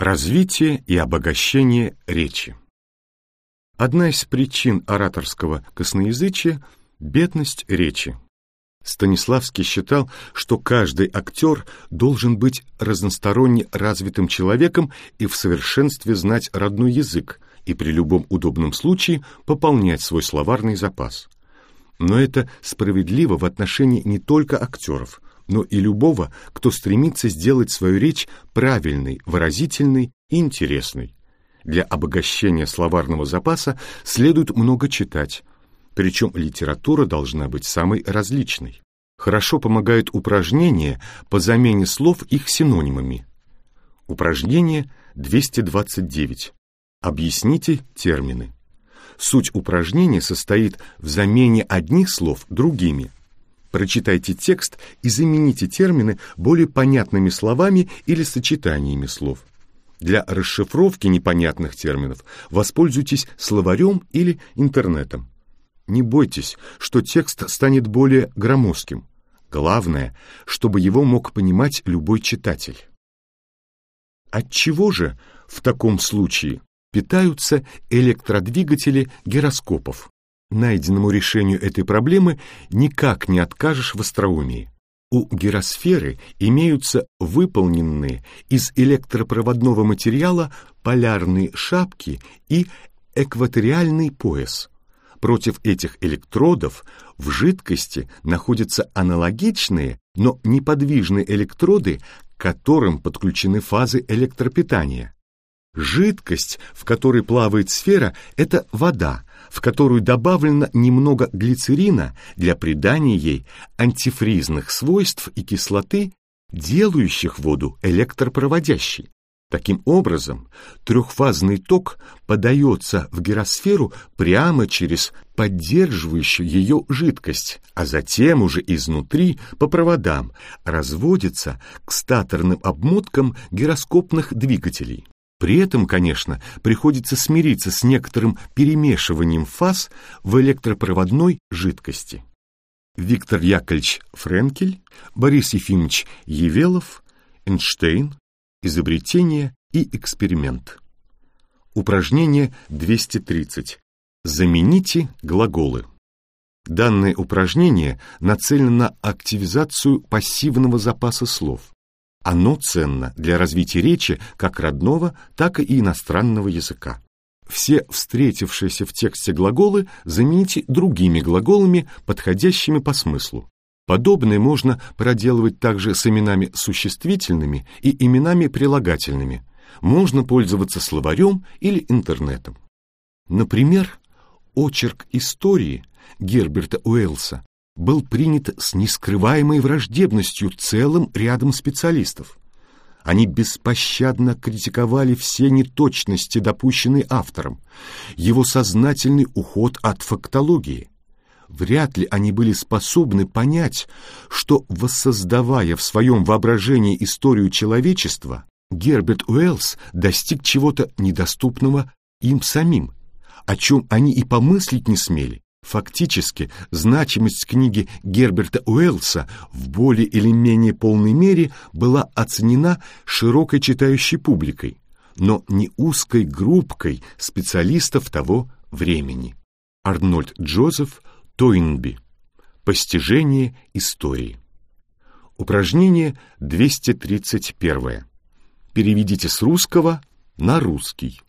Развитие и обогащение речи. Одна из причин ораторского косноязычия – бедность речи. Станиславский считал, что каждый актер должен быть разносторонне развитым человеком и в совершенстве знать родной язык, и при любом удобном случае пополнять свой словарный запас. Но это справедливо в отношении не только актеров – но и любого, кто стремится сделать свою речь правильной, выразительной и интересной. Для обогащения словарного запаса следует много читать, причем литература должна быть самой различной. Хорошо помогают упражнения по замене слов их синонимами. Упражнение 229. Объясните термины. Суть упражнения состоит в замене одних слов другими – Прочитайте текст и замените термины более понятными словами или сочетаниями слов. Для расшифровки непонятных терминов воспользуйтесь словарем или интернетом. Не бойтесь, что текст станет более громоздким. Главное, чтобы его мог понимать любой читатель. От чего же в таком случае питаются электродвигатели гироскопов? Найденному решению этой проблемы никак не откажешь в остроумии. У гиросферы имеются выполненные из электропроводного материала полярные шапки и экваториальный пояс. Против этих электродов в жидкости находятся аналогичные, но неподвижные электроды, к которым подключены фазы электропитания. Жидкость, в которой плавает сфера, это вода, в которую добавлено немного глицерина для придания ей антифризных свойств и кислоты, делающих воду электропроводящей. Таким образом, трехфазный ток подается в гиросферу прямо через поддерживающую ее жидкость, а затем уже изнутри по проводам разводится к статорным обмоткам гироскопных двигателей. При этом, конечно, приходится смириться с некоторым перемешиванием фаз в электропроводной жидкости. Виктор Яковлевич Френкель, Борис Ефимович Евелов, Эйнштейн, изобретение и эксперимент. Упражнение 230. Замените глаголы. Данное упражнение нацелено на активизацию пассивного запаса слов. Оно ценно для развития речи как родного, так и иностранного языка. Все встретившиеся в тексте глаголы замените другими глаголами, подходящими по смыслу. Подобное можно проделывать также с именами существительными и именами прилагательными. Можно пользоваться словарем или интернетом. Например, очерк истории Герберта Уэллса был принят с нескрываемой враждебностью целым рядом специалистов. Они беспощадно критиковали все неточности, допущенные автором, его сознательный уход от фактологии. Вряд ли они были способны понять, что, воссоздавая в своем воображении историю человечества, Герберт Уэллс достиг чего-то недоступного им самим, о чем они и помыслить не смели. Фактически, значимость книги Герберта Уэллса в более или менее полной мере была оценена широкой читающей публикой, но не узкой группкой специалистов того времени. Арнольд Джозеф Тойнби. Постижение истории. Упражнение 231. Переведите с русского на русский.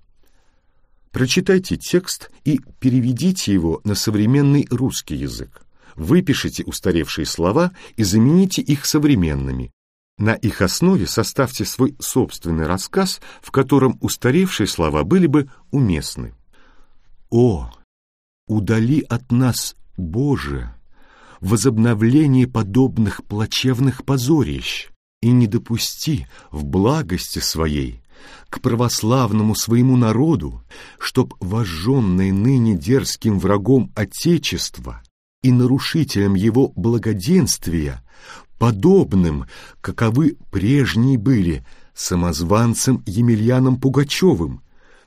Прочитайте текст и переведите его на современный русский язык. Выпишите устаревшие слова и замените их современными. На их основе составьте свой собственный рассказ, в котором устаревшие слова были бы уместны. «О, удали от нас, Боже, возобновление подобных плачевных позорищ, и не допусти в благости своей к православному своему народу, чтоб вожженный ныне дерзким врагом Отечества и нарушителем его благоденствия, подобным, каковы прежние были, самозванцем Емельяном Пугачевым,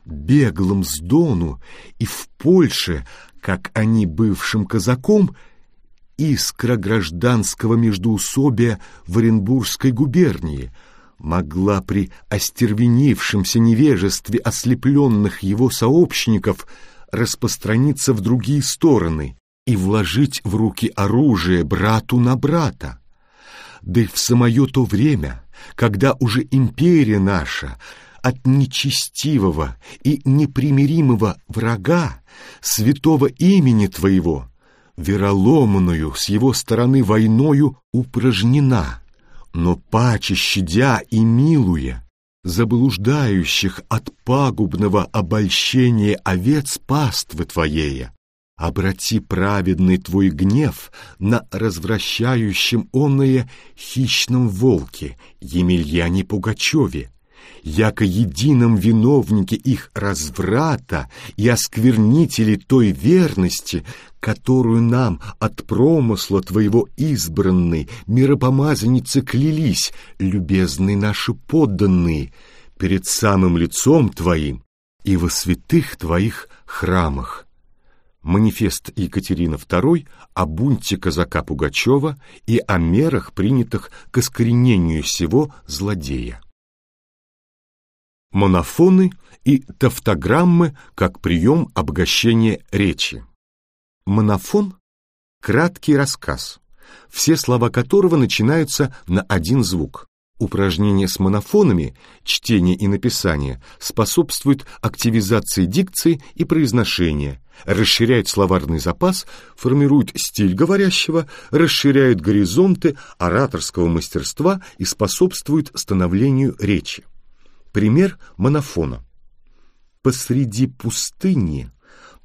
беглым с Дону и в Польше, как они бывшим казаком, искра гражданского междоусобия в Оренбургской губернии — могла при остервенившемся невежестве ослепленных его сообщников распространиться в другие стороны и вложить в руки оружие брату на брата. Да и в самое то время, когда уже империя наша от нечестивого и непримиримого врага, святого имени Твоего, вероломную с его стороны войною упражнена, но паче щадя и милуя, заблуждающих от пагубного обольщения овец паствы Твоея, обрати праведный Твой гнев на развращающем онное хищном волке Емельяне Пугачеве, яко едином виновнике их разврата и осквернители той верности, которую нам от промысла Твоего избранной миропомазанницы клялись, любезные наши подданные, перед самым лицом Твоим и во святых Твоих храмах. Манифест Екатерины II о бунте казака Пугачева и о мерах, принятых к искоренению сего злодея монофоны и тавтограммы как прием обогащения речи. Монофон — краткий рассказ, все слова которого начинаются на один звук. Упражнения с монофонами, чтение и написание, способствуют активизации дикции и произношения, расширяют словарный запас, формируют стиль говорящего, расширяют горизонты ораторского мастерства и способствуют становлению речи. Пример монофона. Посреди пустыни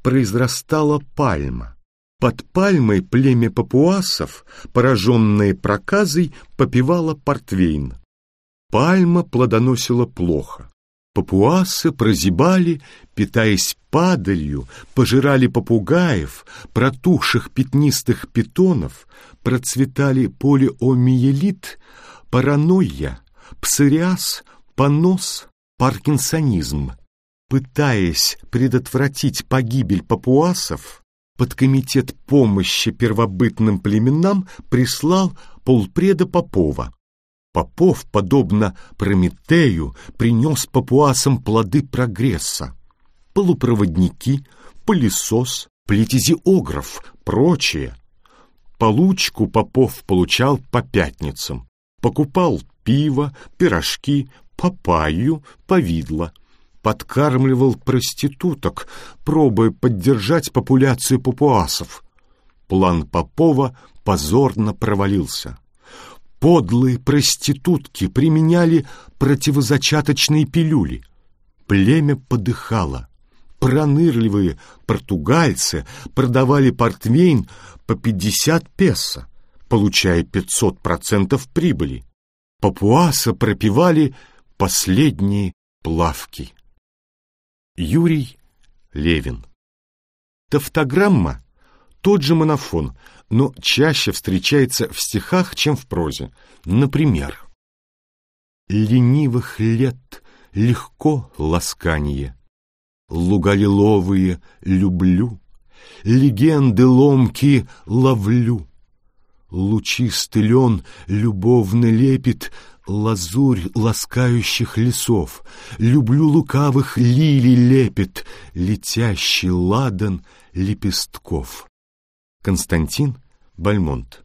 произрастала пальма. Под пальмой племя папуасов, пораженное проказой, попивало портвейн. Пальма плодоносила плохо. Папуасы прозябали, питаясь падалью, пожирали попугаев, протухших пятнистых питонов, процветали полиомиелит, паранойя, псориаз, понос, паркинсонизм. Пытаясь предотвратить погибель папуасов, подкомитет помощи первобытным племенам прислал полпреда Попова. Попов, подобно Прометею, принес папуасам плоды прогресса. Полупроводники, пылесос, плетизиограф, прочее. Получку Попов получал по пятницам. Покупал пиво, пирожки, папайю, повидло. Подкармливал проституток, пробуя поддержать популяцию папуасов. План Попова позорно провалился. Подлые проститутки применяли противозачаточные пилюли. Племя подыхало. Пронырливые португальцы продавали портвейн по 50 песо, получая 500% прибыли. Папуаса пропивали Последние плавки. Юрий Левин. Тавтограмма — тот же монофон, но чаще встречается в стихах, чем в прозе. Например, «Ленивых лет легко ласканье, Лугалиловые люблю, Легенды ломки ловлю, Лучистый лен любовно лепит лазурь ласкающих лесов, люблю лукавых лилий лепет, летящий ладан лепестков. Константин Бальмонт.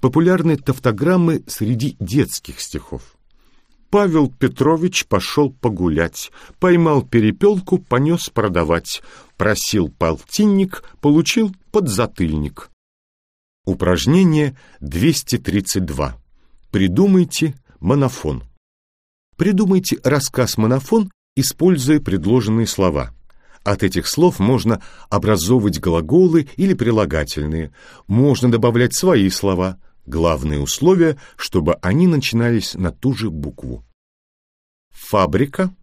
Популярные тавтограммы среди детских стихов. Павел Петрович пошел погулять, поймал перепелку, понес продавать, просил полтинник, получил подзатыльник. Упражнение 232. Придумайте монофон. Придумайте рассказ-монофон, используя предложенные слова. От этих слов можно образовывать глаголы или прилагательные, можно добавлять свои слова. Главное условие, чтобы они начинались на ту же букву. Фабрика,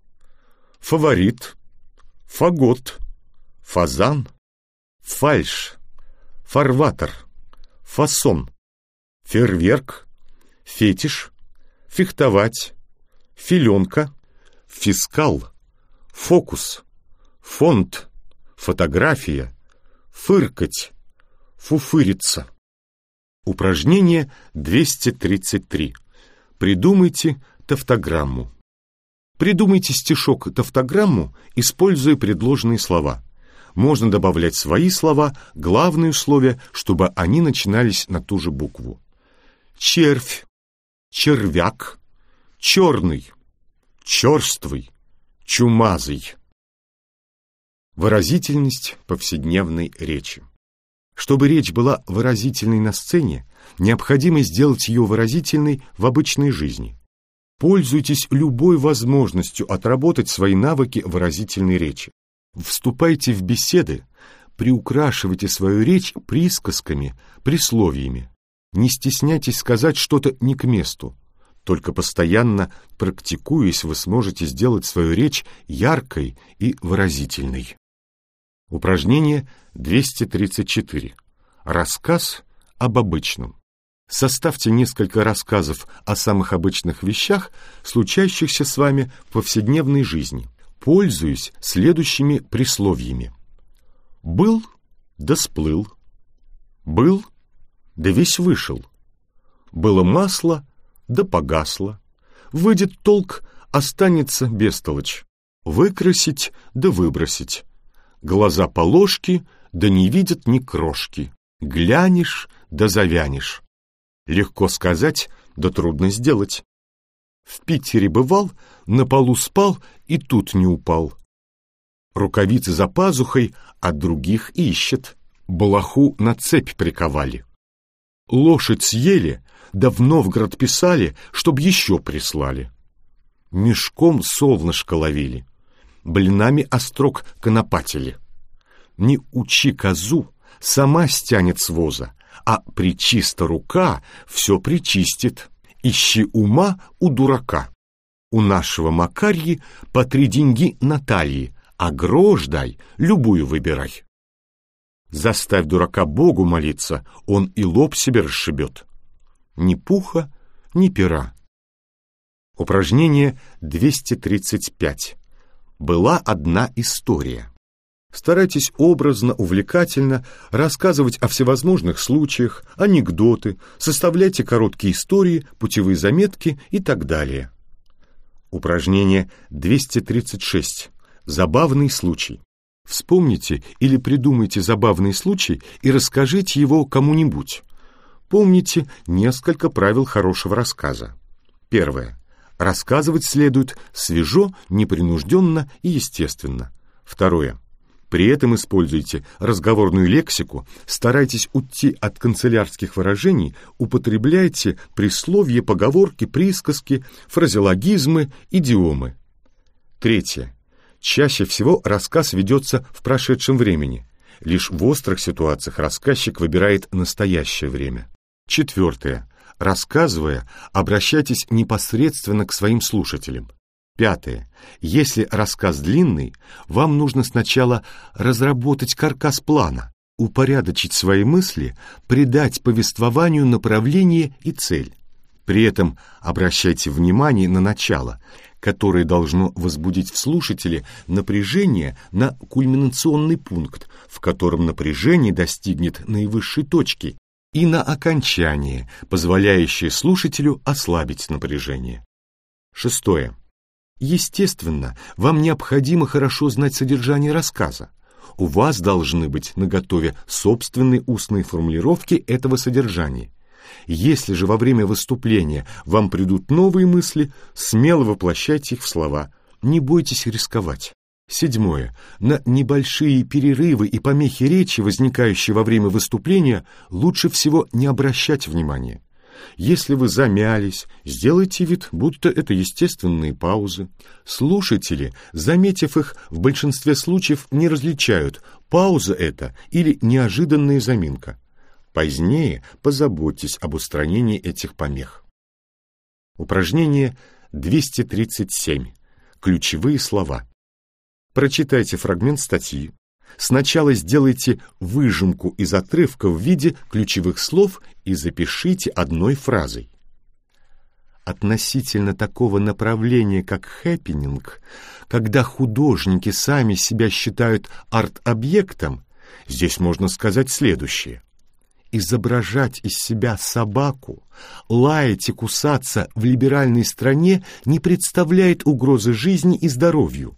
фаворит, фагот, фазан, фальш, фарватер, фасон, фейерверк, фетиш, фехтовать, филенка, фискал, фокус, фонд, фотография, фыркать, фуфыриться. Упражнение 233. Придумайте тавтограмму. Придумайте стишок-тавтограмму, используя предложенные слова. Можно добавлять свои слова, главные условия, чтобы они начинались на ту же букву. Червь, червяк, черный, черствый, чумазый. Выразительность повседневной речи. Чтобы речь была выразительной на сцене, необходимо сделать ее выразительной в обычной жизни. Пользуйтесь любой возможностью отработать свои навыки выразительной речи. Вступайте в беседы, приукрашивайте свою речь присказками, присловиями. Не стесняйтесь сказать что-то не к месту. Только постоянно практикуясь, вы сможете сделать свою речь яркой и выразительной. Упражнение 234. Рассказ об обычном. Составьте несколько рассказов о самых обычных вещах, случающихся с вами в повседневной жизни, пользуясь следующими присловиями. «Был, да сплыл», «был, да весь вышел», «было масло, да погасло», «выйдет толк, останется бестолочь», «выкрасить, да выбросить», Глаза по ложке, да не видят ни крошки. Глянешь, да завянешь. Легко сказать, да трудно сделать. В Питере бывал, на полу спал и тут не упал. Рукавицы за пазухой, а других ищет. Балаху на цепь приковали. Лошадь съели, да в Новгород писали, чтоб еще прислали. Мешком солнышко ловили блинами острог конопатили. Не учи козу, сама стянет с воза, а причиста рука все причистит. Ищи ума у дурака. У нашего Макарьи по три деньги Натальи, а грош дай, любую выбирай. Заставь дурака Богу молиться, он и лоб себе расшибет. Ни пуха, ни пера. Упражнение 235 была одна история. Старайтесь образно, увлекательно рассказывать о всевозможных случаях, анекдоты, составляйте короткие истории, путевые заметки и так далее. Упражнение 236. Забавный случай. Вспомните или придумайте забавный случай и расскажите его кому-нибудь. Помните несколько правил хорошего рассказа. Первое. Рассказывать следует свежо, непринужденно и естественно. Второе. При этом используйте разговорную лексику, старайтесь уйти от канцелярских выражений, употребляйте присловья, поговорки, присказки, фразеологизмы, идиомы. Третье. Чаще всего рассказ ведется в прошедшем времени. Лишь в острых ситуациях рассказчик выбирает настоящее время. Четвертое. Рассказывая, обращайтесь непосредственно к своим слушателям. Пятое. Если рассказ длинный, вам нужно сначала разработать каркас плана, упорядочить свои мысли, придать повествованию направление и цель. При этом обращайте внимание на начало, которое должно возбудить в слушателе напряжение на кульминационный пункт, в котором напряжение достигнет наивысшей точки и на окончание, позволяющее слушателю ослабить напряжение. Шестое. Естественно, вам необходимо хорошо знать содержание рассказа. У вас должны быть наготове собственные устные формулировки этого содержания. Если же во время выступления вам придут новые мысли, смело воплощайте их в слова. Не бойтесь рисковать. Седьмое. На небольшие перерывы и помехи речи, возникающие во время выступления, лучше всего не обращать внимания. Если вы замялись, сделайте вид, будто это естественные паузы. Слушатели, заметив их, в большинстве случаев не различают, пауза это или неожиданная заминка. Позднее позаботьтесь об устранении этих помех. Упражнение 237. Ключевые слова. Прочитайте фрагмент статьи. Сначала сделайте выжимку из отрывка в виде ключевых слов и запишите одной фразой. Относительно такого направления, как хэппенинг, когда художники сами себя считают арт-объектом, здесь можно сказать следующее. Изображать из себя собаку, лаять и кусаться в либеральной стране не представляет угрозы жизни и здоровью,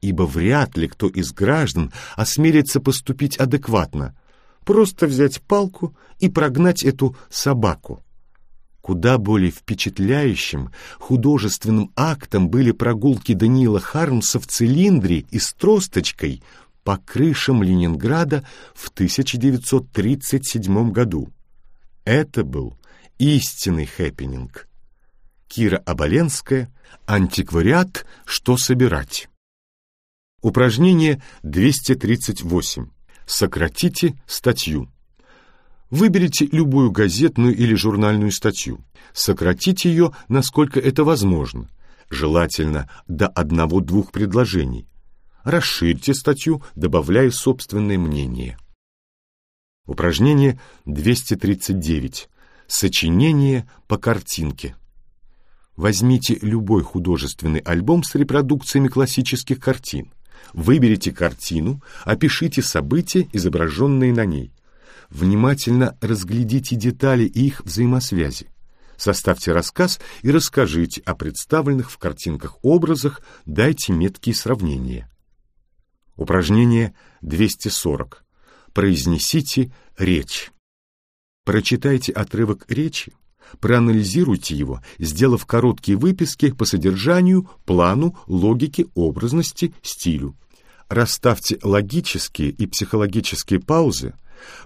ибо вряд ли кто из граждан осмелится поступить адекватно, просто взять палку и прогнать эту собаку. Куда более впечатляющим художественным актом были прогулки Даниила Хармса в цилиндре и с тросточкой по крышам Ленинграда в 1937 году. Это был истинный хэппенинг. Кира Оболенская, антиквариат «Что собирать?» Упражнение 238. Сократите статью. Выберите любую газетную или журнальную статью. Сократите ее, насколько это возможно, желательно до одного-двух предложений. Расширьте статью, добавляя собственное мнение. Упражнение 239. Сочинение по картинке. Возьмите любой художественный альбом с репродукциями классических картин. Выберите картину, опишите события, изображенные на ней. Внимательно разглядите детали и их взаимосвязи. Составьте рассказ и расскажите о представленных в картинках образах, дайте меткие сравнения. Упражнение 240. Произнесите речь. Прочитайте отрывок речи, проанализируйте его, сделав короткие выписки по содержанию, плану, логике, образности, стилю. Расставьте логические и психологические паузы,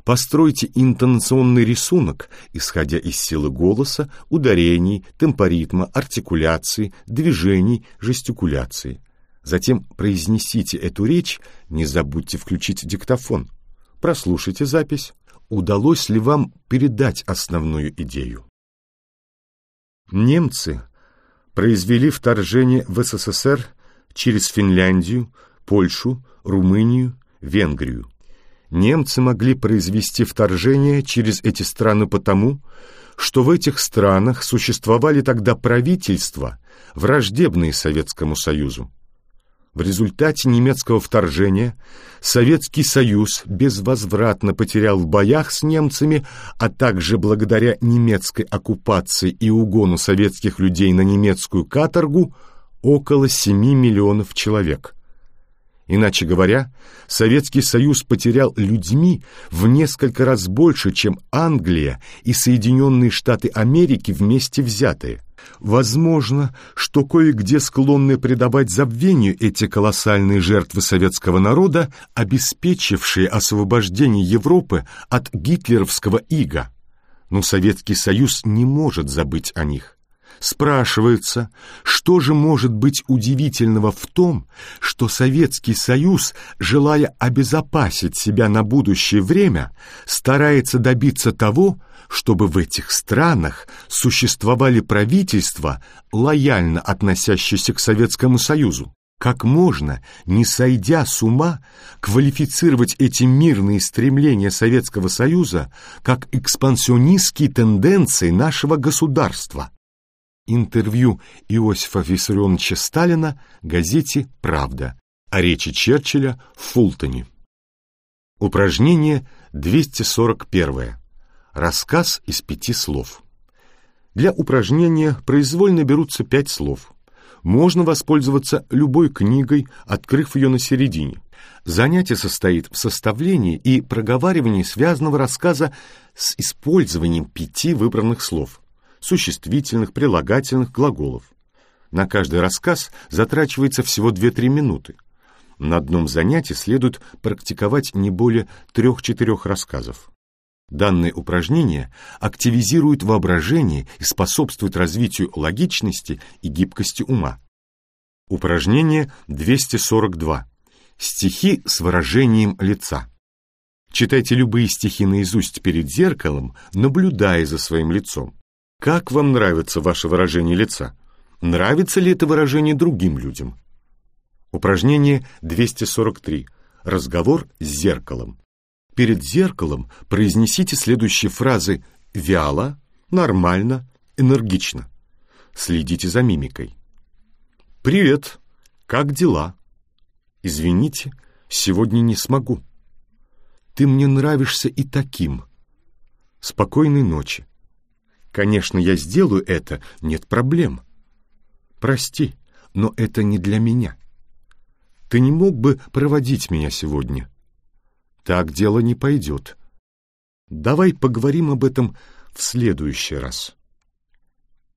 Постройте интонационный рисунок, исходя из силы голоса, ударений, темпоритма, артикуляции, движений, жестикуляции. Затем произнесите эту речь, не забудьте включить диктофон. Прослушайте запись. Удалось ли вам передать основную идею? Немцы произвели вторжение в СССР через Финляндию, Польшу, Румынию, Венгрию. Немцы могли произвести вторжение через эти страны потому, что в этих странах существовали тогда правительства, враждебные Советскому Союзу. В результате немецкого вторжения Советский Союз безвозвратно потерял в боях с немцами, а также благодаря немецкой оккупации и угону советских людей на немецкую каторгу около 7 миллионов человек. Иначе говоря, Советский Союз потерял людьми в несколько раз больше, чем Англия и Соединенные Штаты Америки вместе взятые. Возможно, что кое-где склонны придавать забвению эти колоссальные жертвы советского народа, обеспечившие освобождение Европы от гитлеровского ига. Но Советский Союз не может забыть о них. Спрашивается, что же может быть удивительного в том, что Советский Союз, желая обезопасить себя на будущее время, старается добиться того, чтобы в этих странах существовали правительства, лояльно относящиеся к Советскому Союзу. Как можно, не сойдя с ума, квалифицировать эти мирные стремления Советского Союза как экспансионистские тенденции нашего государства? Интервью Иосифа Виссарионовича Сталина газете «Правда» о речи Черчилля в Фултоне. Упражнение 241. Рассказ из пяти слов. Для упражнения произвольно берутся пять слов. Можно воспользоваться любой книгой, открыв ее на середине. Занятие состоит в составлении и проговаривании связанного рассказа с использованием пяти выбранных слов существительных, прилагательных, глаголов. На каждый рассказ затрачивается всего 2-3 минуты. На одном занятии следует практиковать не более 3-4 рассказов. Данное упражнение активизирует воображение и способствует развитию логичности и гибкости ума. Упражнение 242. Стихи с выражением лица. Читайте любые стихи наизусть перед зеркалом, наблюдая за своим лицом. Как вам нравится ваше выражение лица? Нравится ли это выражение другим людям? Упражнение 243. Разговор с зеркалом. Перед зеркалом произнесите следующие фразы вяло, нормально, энергично. Следите за мимикой. «Привет! Как дела?» «Извините, сегодня не смогу». «Ты мне нравишься и таким». Спокойной ночи. Конечно, я сделаю это, нет проблем. Прости, но это не для меня. Ты не мог бы проводить меня сегодня? Так дело не пойдет. Давай поговорим об этом в следующий раз.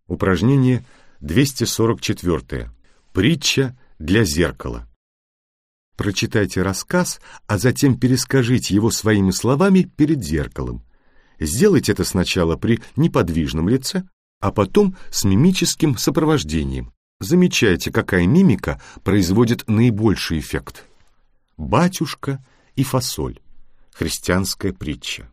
Упражнение 244. Притча для зеркала. Прочитайте рассказ, а затем перескажите его своими словами перед зеркалом. Сделайте это сначала при неподвижном лице, а потом с мимическим сопровождением. Замечайте, какая мимика производит наибольший эффект. Батюшка и фасоль. Христианская притча.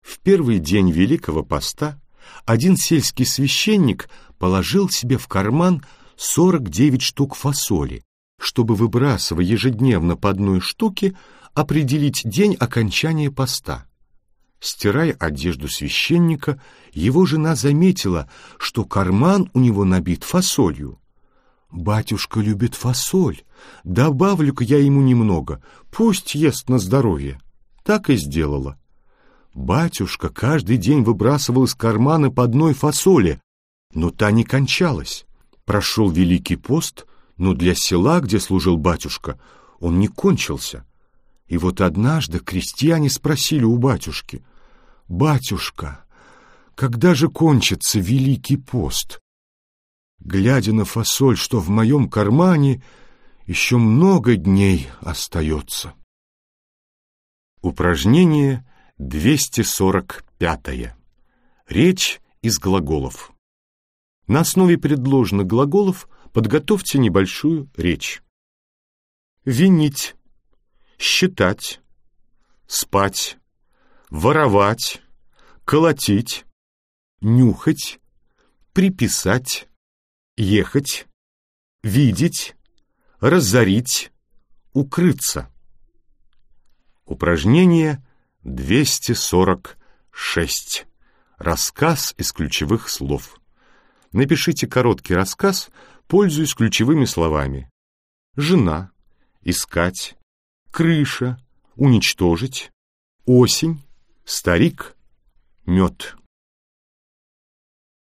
В первый день Великого Поста один сельский священник положил себе в карман 49 штук фасоли, чтобы, выбрасывая ежедневно по одной штуке, определить день окончания поста. Стирая одежду священника, его жена заметила, что карман у него набит фасолью. «Батюшка любит фасоль. Добавлю-ка я ему немного. Пусть ест на здоровье». Так и сделала. Батюшка каждый день выбрасывал из кармана по одной фасоли, но та не кончалась. Прошел Великий пост, но для села, где служил батюшка, он не кончился. И вот однажды крестьяне спросили у батюшки, «Батюшка, когда же кончится Великий пост?» Глядя на фасоль, что в моем кармане, еще много дней остается. Упражнение 245. Речь из глаголов. На основе предложенных глаголов подготовьте небольшую речь. Винить, считать, спать, воровать, колотить, нюхать, приписать, ехать, видеть, разорить, укрыться. Упражнение 246. Рассказ из ключевых слов. Напишите короткий рассказ, пользуясь ключевыми словами. Жена, искать, крыша, уничтожить, осень, старик, мед.